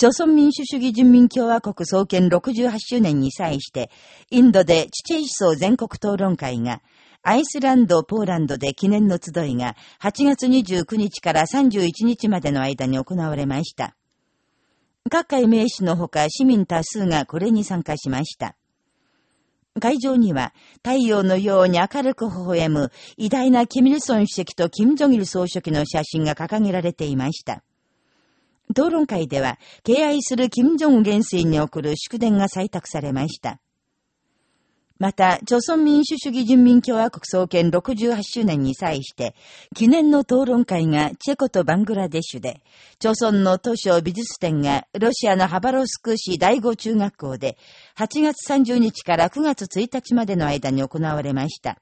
朝鮮民主主義人民共和国創建68周年に際して、インドでチチェ思想全国討論会が、アイスランド、ポーランドで記念の集いが8月29日から31日までの間に行われました。各界名士のほか市民多数がこれに参加しました。会場には太陽のように明るく微笑む偉大なキミルソン主席とキム・ジョギル総書記の写真が掲げられていました。討論会では、敬愛する金正恩元帥に送る祝電が採択されました。また、朝鮮民主主義人民共和国創建68周年に際して、記念の討論会がチェコとバングラデシュで、朝鮮の図書美術展がロシアのハバロスク市第五中学校で、8月30日から9月1日までの間に行われました。